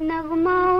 नगमा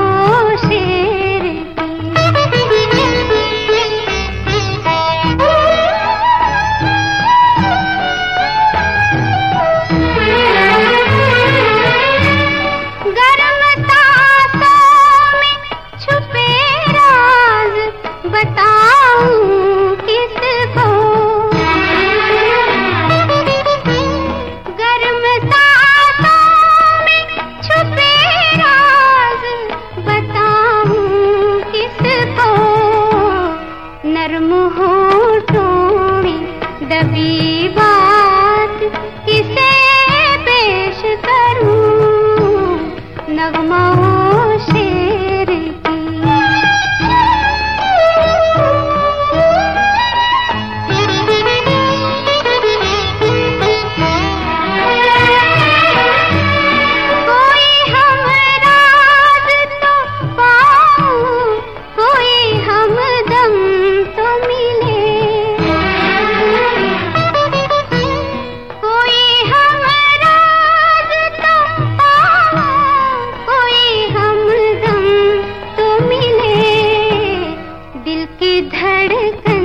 धड़कन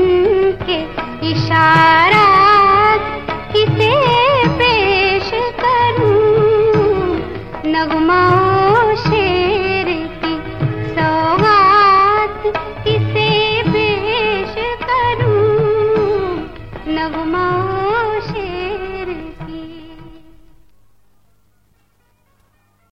के इशारा किसे पेश करूँ? नगमाओं शेर की सौगात किसे पेश करूँ? नगमा